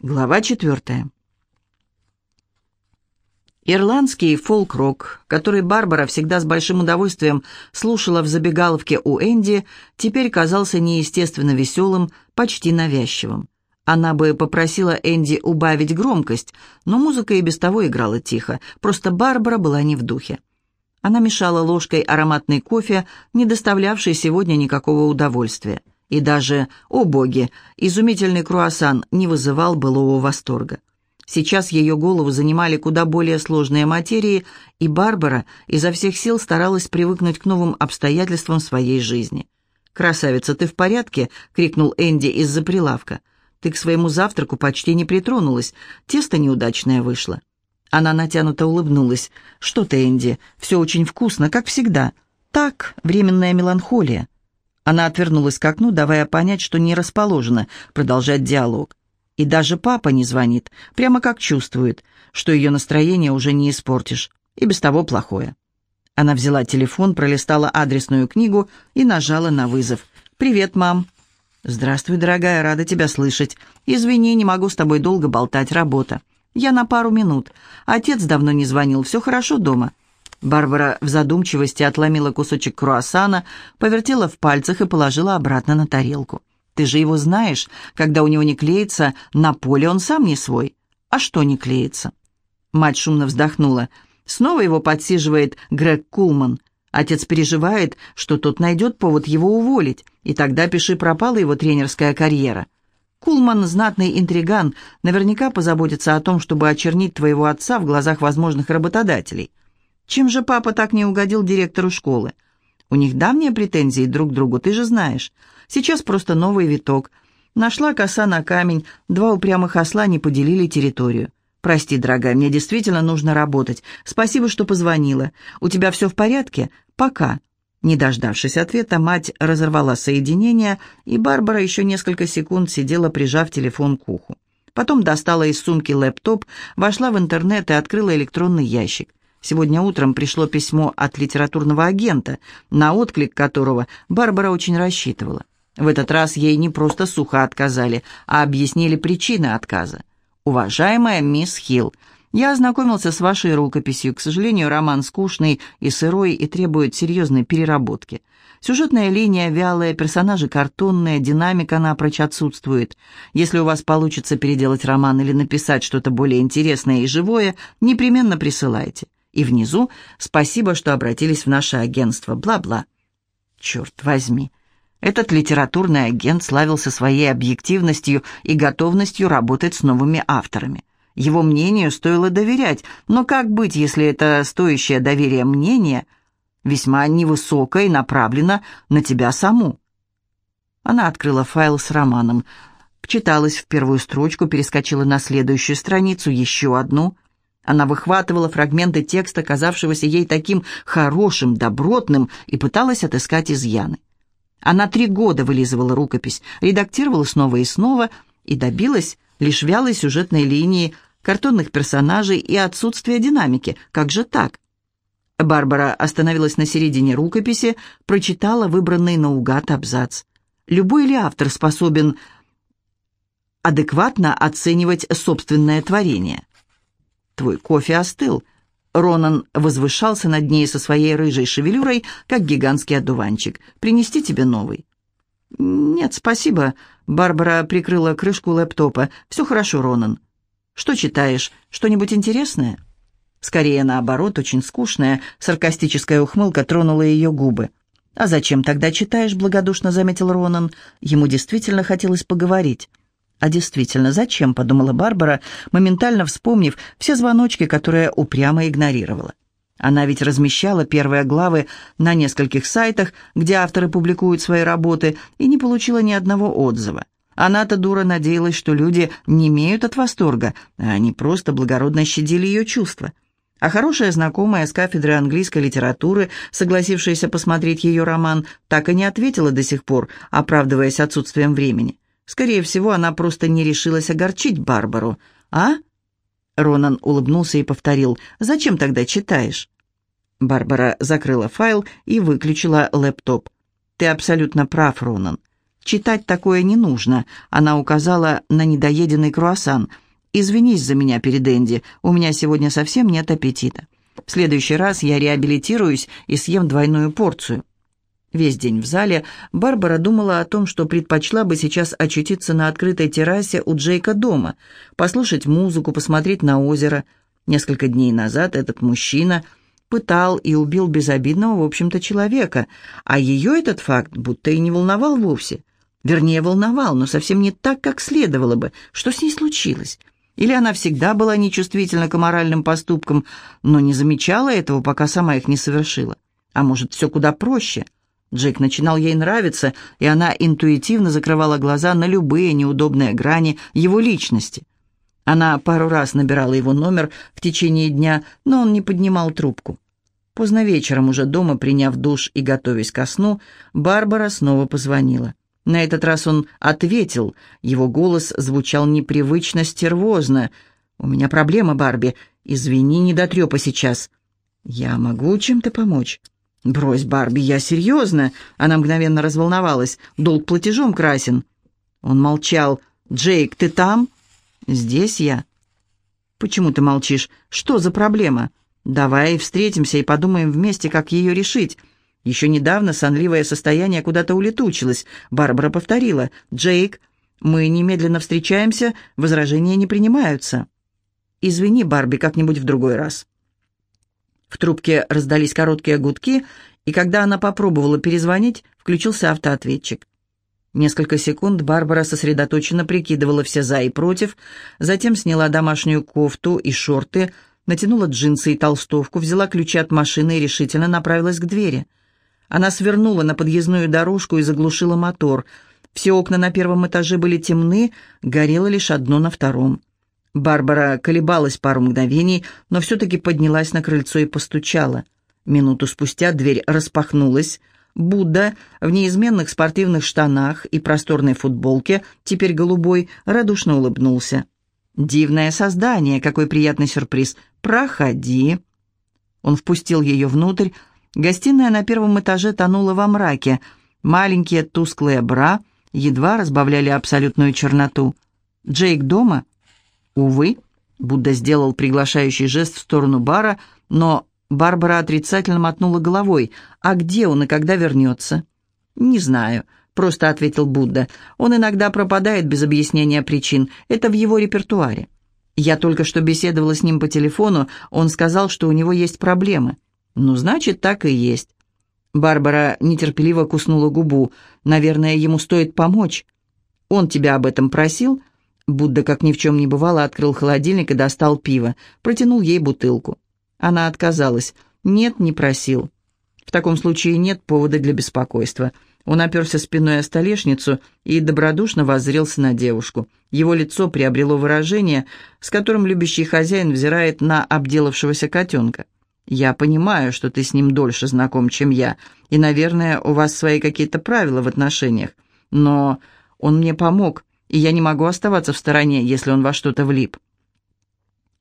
Глава четвертая. Ирландский фолк-рок, который Барбара всегда с большим удовольствием слушала в забегаловке у Энди, теперь казался неестественно веселым, почти навязчивым. Она бы попросила Энди убавить громкость, но музыка и без того играла тихо, просто Барбара была не в духе. Она мешала ложкой ароматный кофе, не доставлявший сегодня никакого удовольствия. И даже, о боги, изумительный круассан не вызывал былого восторга. Сейчас ее голову занимали куда более сложные материи, и Барбара изо всех сил старалась привыкнуть к новым обстоятельствам своей жизни. «Красавица, ты в порядке?» — крикнул Энди из-за прилавка. «Ты к своему завтраку почти не притронулась. Тесто неудачное вышло». Она натянуто улыбнулась. «Что ты, Энди, все очень вкусно, как всегда. Так, временная меланхолия». Она отвернулась к окну, давая понять, что не расположена продолжать диалог. И даже папа не звонит, прямо как чувствует, что ее настроение уже не испортишь, и без того плохое. Она взяла телефон, пролистала адресную книгу и нажала на вызов. «Привет, мам». «Здравствуй, дорогая, рада тебя слышать. Извини, не могу с тобой долго болтать, работа. Я на пару минут. Отец давно не звонил, все хорошо дома». Барбара в задумчивости отломила кусочек круассана, повертела в пальцах и положила обратно на тарелку. «Ты же его знаешь, когда у него не клеится, на поле он сам не свой. А что не клеится?» Мать шумно вздохнула. Снова его подсиживает Грег Кулман. Отец переживает, что тот найдет повод его уволить, и тогда пиши пропала его тренерская карьера. Кулман, знатный интриган, наверняка позаботится о том, чтобы очернить твоего отца в глазах возможных работодателей. Чем же папа так не угодил директору школы? У них давние претензии друг к другу, ты же знаешь. Сейчас просто новый виток. Нашла коса на камень, два упрямых осла не поделили территорию. Прости, дорогая, мне действительно нужно работать. Спасибо, что позвонила. У тебя все в порядке? Пока. Не дождавшись ответа, мать разорвала соединение, и Барбара еще несколько секунд сидела, прижав телефон к уху. Потом достала из сумки лэптоп, вошла в интернет и открыла электронный ящик. Сегодня утром пришло письмо от литературного агента, на отклик которого Барбара очень рассчитывала. В этот раз ей не просто сухо отказали, а объяснили причины отказа. «Уважаемая мисс Хилл, я ознакомился с вашей рукописью. К сожалению, роман скучный и сырой и требует серьезной переработки. Сюжетная линия вялая, персонажи картонные, динамика напрочь отсутствует. Если у вас получится переделать роман или написать что-то более интересное и живое, непременно присылайте. И внизу «Спасибо, что обратились в наше агентство. Бла-бла». Черт возьми. Этот литературный агент славился своей объективностью и готовностью работать с новыми авторами. Его мнению стоило доверять, но как быть, если это стоящее доверия мнение весьма невысокое и направлено на тебя саму? Она открыла файл с романом, вчиталась в первую строчку, перескочила на следующую страницу, еще одну — она выхватывала фрагменты текста, казавшегося ей таким хорошим, добротным, и пыталась отыскать изъяны. Она три года вылизывала рукопись, редактировала снова и снова и добилась лишь вялой сюжетной линии, картонных персонажей и отсутствия динамики. Как же так? Барбара остановилась на середине рукописи, прочитала выбранный наугад абзац. Любой ли автор способен адекватно оценивать собственное творение? Твой кофе остыл». Ронан возвышался над ней со своей рыжей шевелюрой, как гигантский одуванчик. «Принести тебе новый?» «Нет, спасибо». Барбара прикрыла крышку лэптопа. «Все хорошо, Ронан». «Что читаешь? Что-нибудь интересное?» Скорее, наоборот, очень скучная, саркастическая ухмылка тронула ее губы. «А зачем тогда читаешь?» — благодушно заметил Ронан. Ему действительно хотелось поговорить. А действительно, зачем, подумала Барбара, моментально вспомнив все звоночки, которые упрямо игнорировала. Она ведь размещала первые главы на нескольких сайтах, где авторы публикуют свои работы, и не получила ни одного отзыва. Она-то дура надеялась, что люди не имеют от восторга, а они просто благородно щадили ее чувства. А хорошая знакомая с кафедры английской литературы, согласившаяся посмотреть ее роман, так и не ответила до сих пор, оправдываясь отсутствием времени. Скорее всего, она просто не решилась огорчить Барбару. «А?» Ронан улыбнулся и повторил. «Зачем тогда читаешь?» Барбара закрыла файл и выключила лэптоп. «Ты абсолютно прав, Ронан. Читать такое не нужно», — она указала на недоеденный круассан. «Извинись за меня перед Энди, у меня сегодня совсем нет аппетита. В следующий раз я реабилитируюсь и съем двойную порцию». Весь день в зале Барбара думала о том, что предпочла бы сейчас очутиться на открытой террасе у Джейка дома, послушать музыку, посмотреть на озеро. Несколько дней назад этот мужчина пытал и убил безобидного, в общем-то, человека, а ее этот факт будто и не волновал вовсе. Вернее, волновал, но совсем не так, как следовало бы. Что с ней случилось? Или она всегда была нечувствительна к аморальным поступкам, но не замечала этого, пока сама их не совершила? А может, все куда проще – Джек начинал ей нравиться, и она интуитивно закрывала глаза на любые неудобные грани его личности. Она пару раз набирала его номер в течение дня, но он не поднимал трубку. Поздно вечером, уже дома, приняв душ и готовясь ко сну, Барбара снова позвонила. На этот раз он ответил. Его голос звучал непривычно стервозно. «У меня проблема, Барби. Извини, не дотрепа сейчас. Я могу чем-то помочь?» «Брось, Барби, я серьезно!» Она мгновенно разволновалась. «Долг платежом красен». Он молчал. «Джейк, ты там?» «Здесь я». «Почему ты молчишь? Что за проблема?» «Давай встретимся и подумаем вместе, как ее решить». Еще недавно сонливое состояние куда-то улетучилось. Барбара повторила. «Джейк, мы немедленно встречаемся, возражения не принимаются». «Извини, Барби, как-нибудь в другой раз». В трубке раздались короткие гудки, и когда она попробовала перезвонить, включился автоответчик. Несколько секунд Барбара сосредоточенно прикидывала все «за» и «против», затем сняла домашнюю кофту и шорты, натянула джинсы и толстовку, взяла ключи от машины и решительно направилась к двери. Она свернула на подъездную дорожку и заглушила мотор. Все окна на первом этаже были темны, горело лишь одно на втором. Барбара колебалась пару мгновений, но все-таки поднялась на крыльцо и постучала. Минуту спустя дверь распахнулась. Будда в неизменных спортивных штанах и просторной футболке, теперь голубой, радушно улыбнулся. «Дивное создание, какой приятный сюрприз! Проходи!» Он впустил ее внутрь. Гостиная на первом этаже тонула во мраке. Маленькие тусклые бра едва разбавляли абсолютную черноту. «Джейк дома?» Увы, Будда сделал приглашающий жест в сторону бара, но Барбара отрицательно мотнула головой. «А где он и когда вернется?» «Не знаю», — просто ответил Будда. «Он иногда пропадает без объяснения причин. Это в его репертуаре. Я только что беседовала с ним по телефону. Он сказал, что у него есть проблемы». «Ну, значит, так и есть». Барбара нетерпеливо куснула губу. «Наверное, ему стоит помочь». «Он тебя об этом просил?» Будда, как ни в чем не бывало, открыл холодильник и достал пиво. Протянул ей бутылку. Она отказалась. «Нет, не просил». В таком случае нет повода для беспокойства. Он оперся спиной о столешницу и добродушно воззрелся на девушку. Его лицо приобрело выражение, с которым любящий хозяин взирает на обделавшегося котенка. «Я понимаю, что ты с ним дольше знаком, чем я, и, наверное, у вас свои какие-то правила в отношениях. Но он мне помог, и я не могу оставаться в стороне, если он во что-то влип».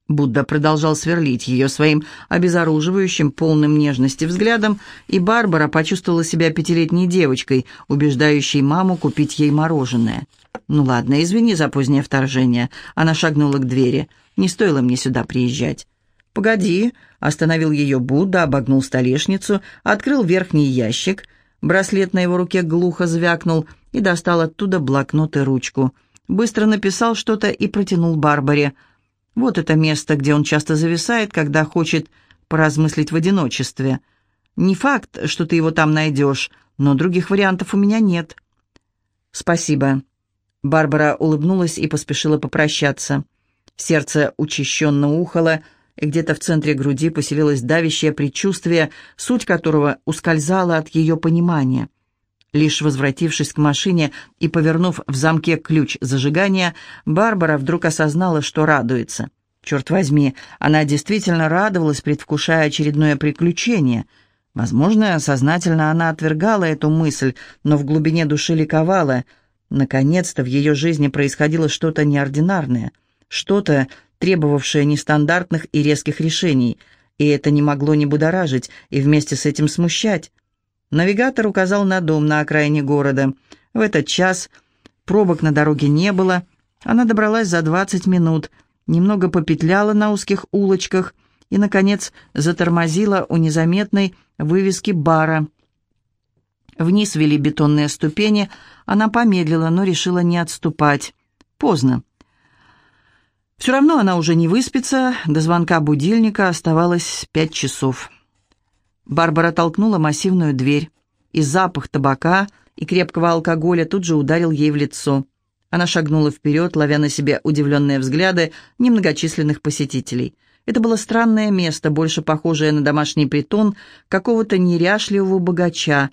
Будда продолжал сверлить ее своим обезоруживающим, полным нежности взглядом, и Барбара почувствовала себя пятилетней девочкой, убеждающей маму купить ей мороженое. «Ну ладно, извини за позднее вторжение». Она шагнула к двери. «Не стоило мне сюда приезжать». «Погоди», — остановил ее Будда, обогнул столешницу, открыл верхний ящик. Браслет на его руке глухо звякнул — и достал оттуда блокнот и ручку. Быстро написал что-то и протянул Барбаре. Вот это место, где он часто зависает, когда хочет поразмыслить в одиночестве. Не факт, что ты его там найдешь, но других вариантов у меня нет. Спасибо. Барбара улыбнулась и поспешила попрощаться. Сердце учащенно ухало, и где-то в центре груди поселилось давящее предчувствие, суть которого ускользала от ее понимания. Лишь возвратившись к машине и повернув в замке ключ зажигания, Барбара вдруг осознала, что радуется. Черт возьми, она действительно радовалась, предвкушая очередное приключение. Возможно, сознательно она отвергала эту мысль, но в глубине души ликовала. Наконец-то в ее жизни происходило что-то неординарное, что-то, требовавшее нестандартных и резких решений, и это не могло не будоражить и вместе с этим смущать. Навигатор указал на дом на окраине города. В этот час пробок на дороге не было. Она добралась за 20 минут, немного попетляла на узких улочках и, наконец, затормозила у незаметной вывески бара. Вниз вели бетонные ступени. Она помедлила, но решила не отступать. Поздно. Все равно она уже не выспится, до звонка будильника оставалось пять часов. Барбара толкнула массивную дверь, и запах табака и крепкого алкоголя тут же ударил ей в лицо. Она шагнула вперед, ловя на себе удивленные взгляды немногочисленных посетителей. Это было странное место, больше похожее на домашний притон какого-то неряшливого богача.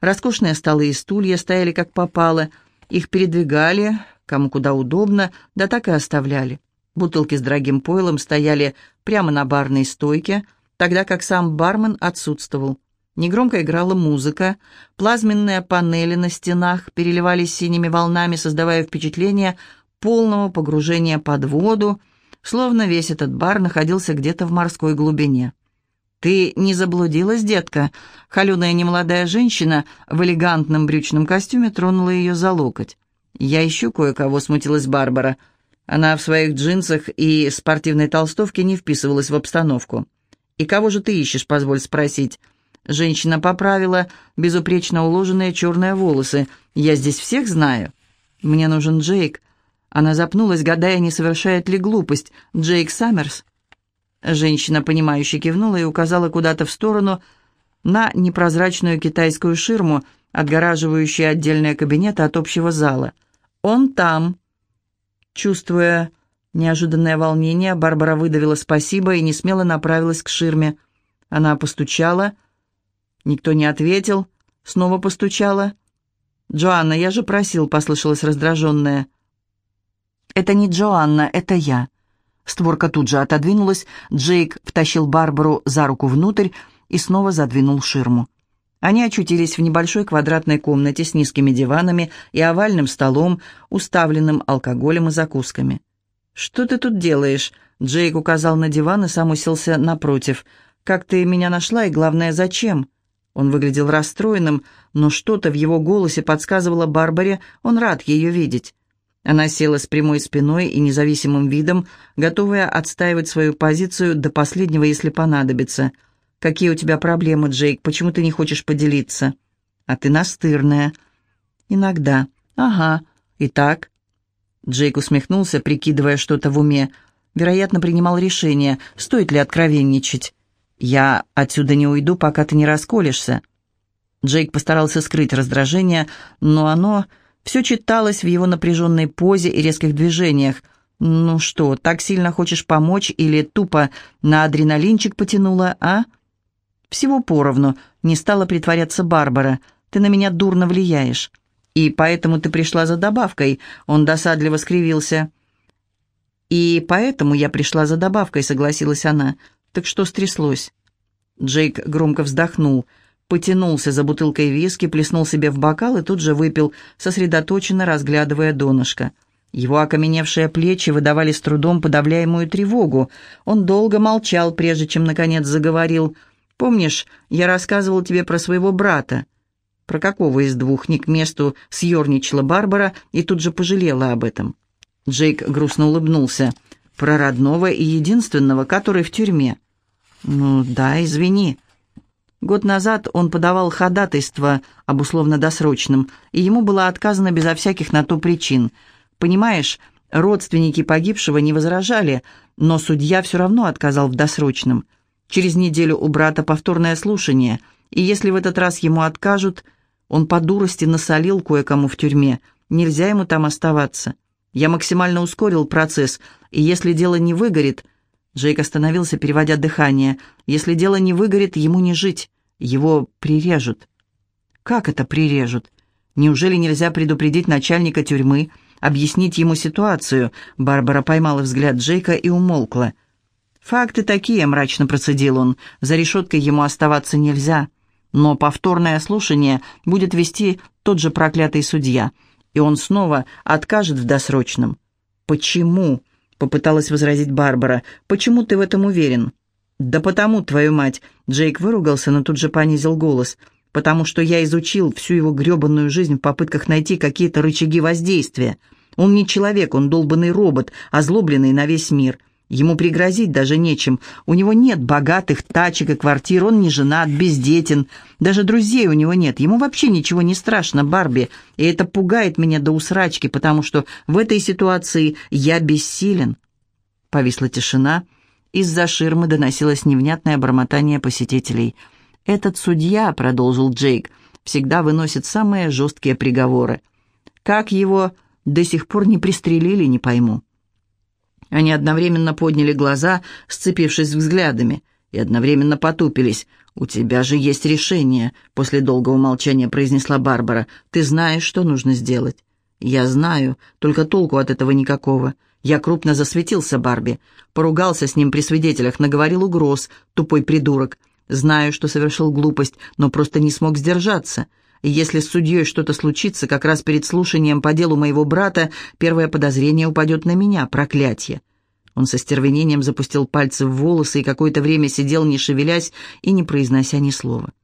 Роскошные столы и стулья стояли как попало, их передвигали, кому куда удобно, да так и оставляли. Бутылки с дорогим пойлом стояли прямо на барной стойке, тогда как сам бармен отсутствовал. Негромко играла музыка, плазменные панели на стенах переливались синими волнами, создавая впечатление полного погружения под воду, словно весь этот бар находился где-то в морской глубине. «Ты не заблудилась, детка?» Холеная немолодая женщина в элегантном брючном костюме тронула ее за локоть. «Я ищу кое-кого», — смутилась Барбара. Она в своих джинсах и спортивной толстовке не вписывалась в обстановку. «И кого же ты ищешь, позволь спросить?» Женщина поправила безупречно уложенные черные волосы. «Я здесь всех знаю». «Мне нужен Джейк». Она запнулась, гадая, не совершает ли глупость. «Джейк Саммерс?» Женщина, понимающе кивнула и указала куда-то в сторону на непрозрачную китайскую ширму, отгораживающую отдельные кабинеты от общего зала. «Он там». Чувствуя неожиданное волнение, Барбара выдавила спасибо и несмело направилась к ширме. Она постучала. Никто не ответил. Снова постучала. «Джоанна, я же просил», — послышалась раздраженная. «Это не Джоанна, это я». Створка тут же отодвинулась, Джейк втащил Барбару за руку внутрь и снова задвинул ширму. Они очутились в небольшой квадратной комнате с низкими диванами и овальным столом, уставленным алкоголем и закусками. «Что ты тут делаешь?» Джейк указал на диван и сам уселся напротив. «Как ты меня нашла и, главное, зачем?» Он выглядел расстроенным, но что-то в его голосе подсказывало Барбаре, он рад ее видеть. Она села с прямой спиной и независимым видом, готовая отстаивать свою позицию до последнего, если понадобится – «Какие у тебя проблемы, Джейк? Почему ты не хочешь поделиться?» «А ты настырная». «Иногда». «Ага. Итак?» Джейк усмехнулся, прикидывая что-то в уме. Вероятно, принимал решение, стоит ли откровенничать. «Я отсюда не уйду, пока ты не расколешься». Джейк постарался скрыть раздражение, но оно все читалось в его напряженной позе и резких движениях. «Ну что, так сильно хочешь помочь или тупо на адреналинчик потянула, а?» Всего поровну, не стала притворяться Барбара. Ты на меня дурно влияешь. И поэтому ты пришла за добавкой. Он досадливо скривился. И поэтому я пришла за добавкой, согласилась она. Так что стряслось? Джейк громко вздохнул, потянулся за бутылкой виски, плеснул себе в бокал и тут же выпил, сосредоточенно разглядывая донышко. Его окаменевшие плечи выдавали с трудом подавляемую тревогу. Он долго молчал, прежде чем, наконец, заговорил – Помнишь, я рассказывал тебе про своего брата? Про какого из двух не к месту съерничала Барбара и тут же пожалела об этом. Джейк грустно улыбнулся. Про родного и единственного, который в тюрьме. Ну да, извини. Год назад он подавал ходатайство об условно-досрочном, и ему было отказано безо всяких на то причин. Понимаешь, родственники погибшего не возражали, но судья все равно отказал в досрочном. Через неделю у брата повторное слушание, и если в этот раз ему откажут, он по дурости насолил кое-кому в тюрьме, нельзя ему там оставаться. Я максимально ускорил процесс, и если дело не выгорит... Джейк остановился, переводя дыхание. Если дело не выгорит, ему не жить, его прирежут. Как это прирежут? Неужели нельзя предупредить начальника тюрьмы, объяснить ему ситуацию? Барбара поймала взгляд Джейка и умолкла. «Факты такие», — мрачно процедил он. «За решеткой ему оставаться нельзя. Но повторное слушание будет вести тот же проклятый судья, и он снова откажет в досрочном». «Почему?» — попыталась возразить Барбара. «Почему ты в этом уверен?» «Да потому, твою мать!» — Джейк выругался, но тут же понизил голос. потому что я изучил всю его гребанную жизнь в попытках найти какие-то рычаги воздействия. Он не человек, он долбанный робот, озлобленный на весь мир. Ему пригрозить даже нечем. У него нет богатых тачек и квартир, он не женат, бездетен. Даже друзей у него нет. Ему вообще ничего не страшно, Барби. И это пугает меня до усрачки, потому что в этой ситуации я бессилен. Повисла тишина. Из-за ширмы доносилось невнятное бормотание посетителей. «Этот судья», — продолжил Джейк, — «всегда выносит самые жесткие приговоры. Как его до сих пор не пристрелили, не пойму». Они одновременно подняли глаза, сцепившись взглядами, и одновременно потупились. «У тебя же есть решение», — после долгого молчания произнесла Барбара. «Ты знаешь, что нужно сделать». «Я знаю, только толку от этого никакого. Я крупно засветился Барби. Поругался с ним при свидетелях, наговорил угроз, тупой придурок. Знаю, что совершил глупость, но просто не смог сдержаться. И если с судьей что-то случится, как раз перед слушанием по делу моего брата, первое подозрение упадет на меня, проклятие. Он со стервенением запустил пальцы в волосы и какое-то время сидел, не шевелясь и не произнося ни слова.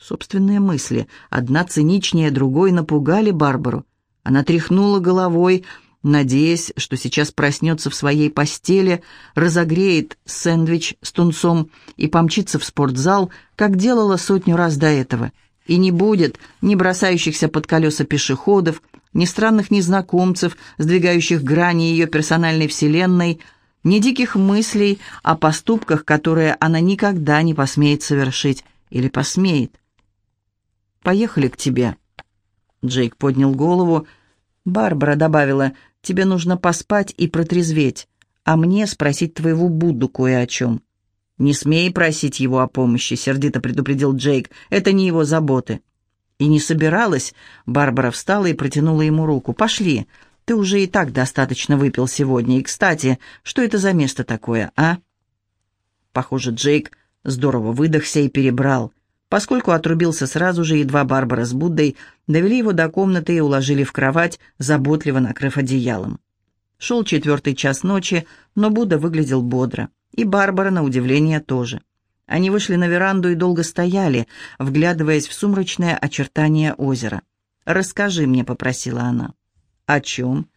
Собственные мысли, одна циничнее другой, напугали Барбару. Она тряхнула головой, надеясь, что сейчас проснется в своей постели, разогреет сэндвич с тунцом и помчится в спортзал, как делала сотню раз до этого. И не будет ни бросающихся под колеса пешеходов, ни странных незнакомцев, сдвигающих грани ее персональной вселенной, ни диких мыслей о поступках, которые она никогда не посмеет совершить или посмеет. «Поехали к тебе». Джейк поднял голову. Барбара добавила, «Тебе нужно поспать и протрезветь, а мне спросить твоего Будду кое о чем». «Не смей просить его о помощи», — сердито предупредил Джейк. «Это не его заботы». И не собиралась. Барбара встала и протянула ему руку. «Пошли. Ты уже и так достаточно выпил сегодня. И, кстати, что это за место такое, а?» Похоже, Джейк здорово выдохся и перебрал. Поскольку отрубился сразу же, едва Барбара с Буддой довели его до комнаты и уложили в кровать, заботливо накрыв одеялом. Шел четвертый час ночи, но Будда выглядел бодро. И Барбара, на удивление, тоже. Они вышли на веранду и долго стояли, вглядываясь в сумрачное очертание озера. «Расскажи мне», — попросила она. «О чем?»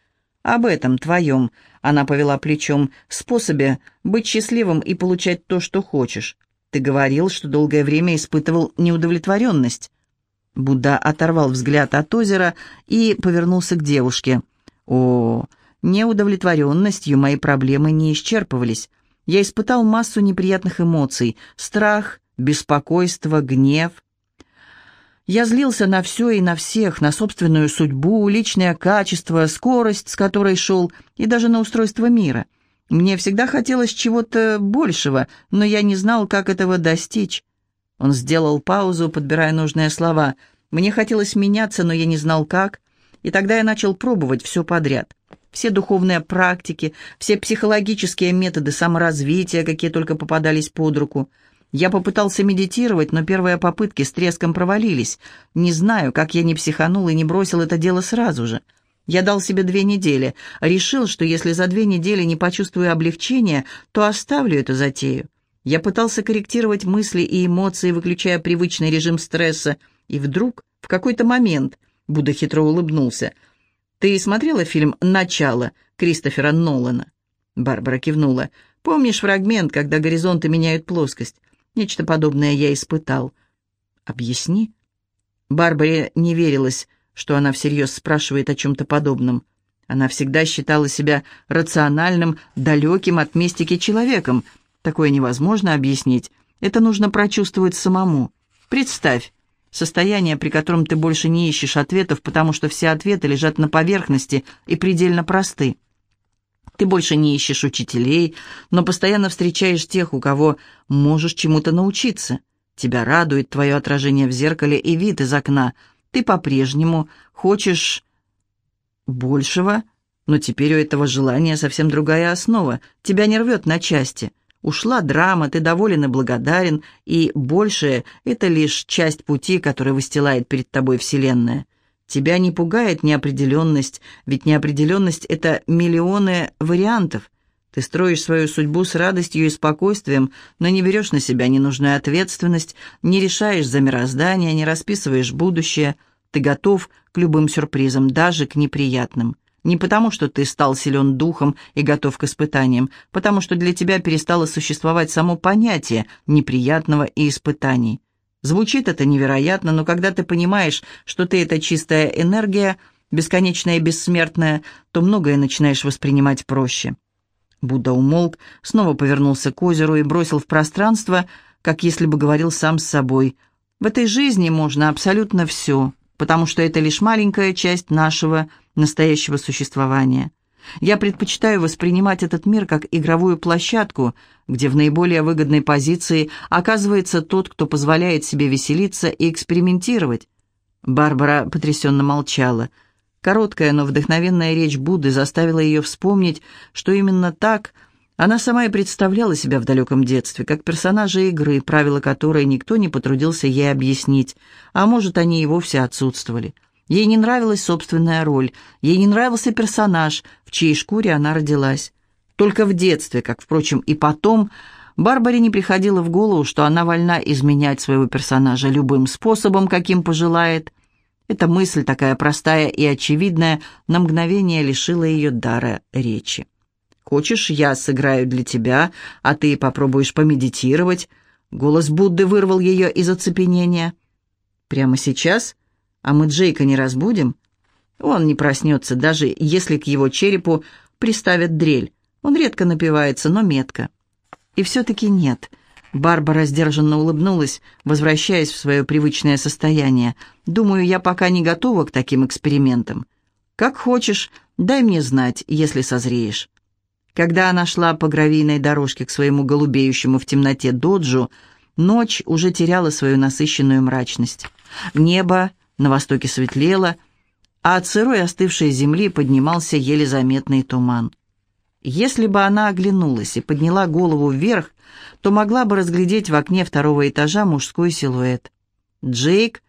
«Об этом твоем», — она повела плечом, — «способе быть счастливым и получать то, что хочешь. Ты говорил, что долгое время испытывал неудовлетворенность». Будда оторвал взгляд от озера и повернулся к девушке. «О, неудовлетворенностью мои проблемы не исчерпывались я испытал массу неприятных эмоций – страх, беспокойство, гнев. Я злился на все и на всех, на собственную судьбу, личное качество, скорость, с которой шел, и даже на устройство мира. Мне всегда хотелось чего-то большего, но я не знал, как этого достичь. Он сделал паузу, подбирая нужные слова. Мне хотелось меняться, но я не знал, как. И тогда я начал пробовать все подряд все духовные практики, все психологические методы саморазвития, какие только попадались под руку. Я попытался медитировать, но первые попытки с треском провалились. Не знаю, как я не психанул и не бросил это дело сразу же. Я дал себе две недели, решил, что если за две недели не почувствую облегчения, то оставлю эту затею. Я пытался корректировать мысли и эмоции, выключая привычный режим стресса, и вдруг, в какой-то момент, Будда хитро улыбнулся – «Ты смотрела фильм «Начало» Кристофера Нолана?» Барбара кивнула. «Помнишь фрагмент, когда горизонты меняют плоскость? Нечто подобное я испытал». «Объясни». Барбаре не верилось, что она всерьез спрашивает о чем-то подобном. Она всегда считала себя рациональным, далеким от мистики человеком. Такое невозможно объяснить. Это нужно прочувствовать самому. Представь, Состояние, при котором ты больше не ищешь ответов, потому что все ответы лежат на поверхности и предельно просты. Ты больше не ищешь учителей, но постоянно встречаешь тех, у кого можешь чему-то научиться. Тебя радует твое отражение в зеркале и вид из окна. Ты по-прежнему хочешь большего, но теперь у этого желания совсем другая основа. Тебя не рвет на части. Ушла драма, ты доволен и благодарен, и большее — это лишь часть пути, который выстилает перед тобой Вселенная. Тебя не пугает неопределенность, ведь неопределенность — это миллионы вариантов. Ты строишь свою судьбу с радостью и спокойствием, но не берешь на себя ненужную ответственность, не решаешь за мироздание, не расписываешь будущее. Ты готов к любым сюрпризам, даже к неприятным. Не потому, что ты стал силен духом и готов к испытаниям, потому что для тебя перестало существовать само понятие неприятного и испытаний. Звучит это невероятно, но когда ты понимаешь, что ты — это чистая энергия, бесконечная и бессмертная, то многое начинаешь воспринимать проще. Будда умолк, снова повернулся к озеру и бросил в пространство, как если бы говорил сам с собой. «В этой жизни можно абсолютно все, потому что это лишь маленькая часть нашего настоящего существования. Я предпочитаю воспринимать этот мир как игровую площадку, где в наиболее выгодной позиции оказывается тот, кто позволяет себе веселиться и экспериментировать. Барбара потрясенно молчала. Короткая, но вдохновенная речь Будды заставила ее вспомнить, что именно так она сама и представляла себя в далеком детстве, как персонажа игры, правила которой никто не потрудился ей объяснить, а может, они и вовсе отсутствовали. Ей не нравилась собственная роль, ей не нравился персонаж, в чьей шкуре она родилась. Только в детстве, как, впрочем, и потом, Барбаре не приходило в голову, что она вольна изменять своего персонажа любым способом, каким пожелает. Эта мысль, такая простая и очевидная, на мгновение лишила ее дара речи. «Хочешь, я сыграю для тебя, а ты попробуешь помедитировать?» Голос Будды вырвал ее из оцепенения. «Прямо сейчас?» А мы Джейка не разбудим? Он не проснется, даже если к его черепу приставят дрель. Он редко напивается, но метко. И все-таки нет. Барбара сдержанно улыбнулась, возвращаясь в свое привычное состояние. «Думаю, я пока не готова к таким экспериментам. Как хочешь, дай мне знать, если созреешь». Когда она шла по гравийной дорожке к своему голубеющему в темноте доджу, ночь уже теряла свою насыщенную мрачность. Небо на востоке светлело, а от сырой остывшей земли поднимался еле заметный туман. Если бы она оглянулась и подняла голову вверх, то могла бы разглядеть в окне второго этажа мужской силуэт. Джейк,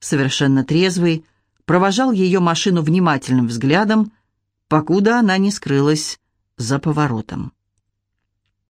совершенно трезвый, провожал ее машину внимательным взглядом, покуда она не скрылась за поворотом.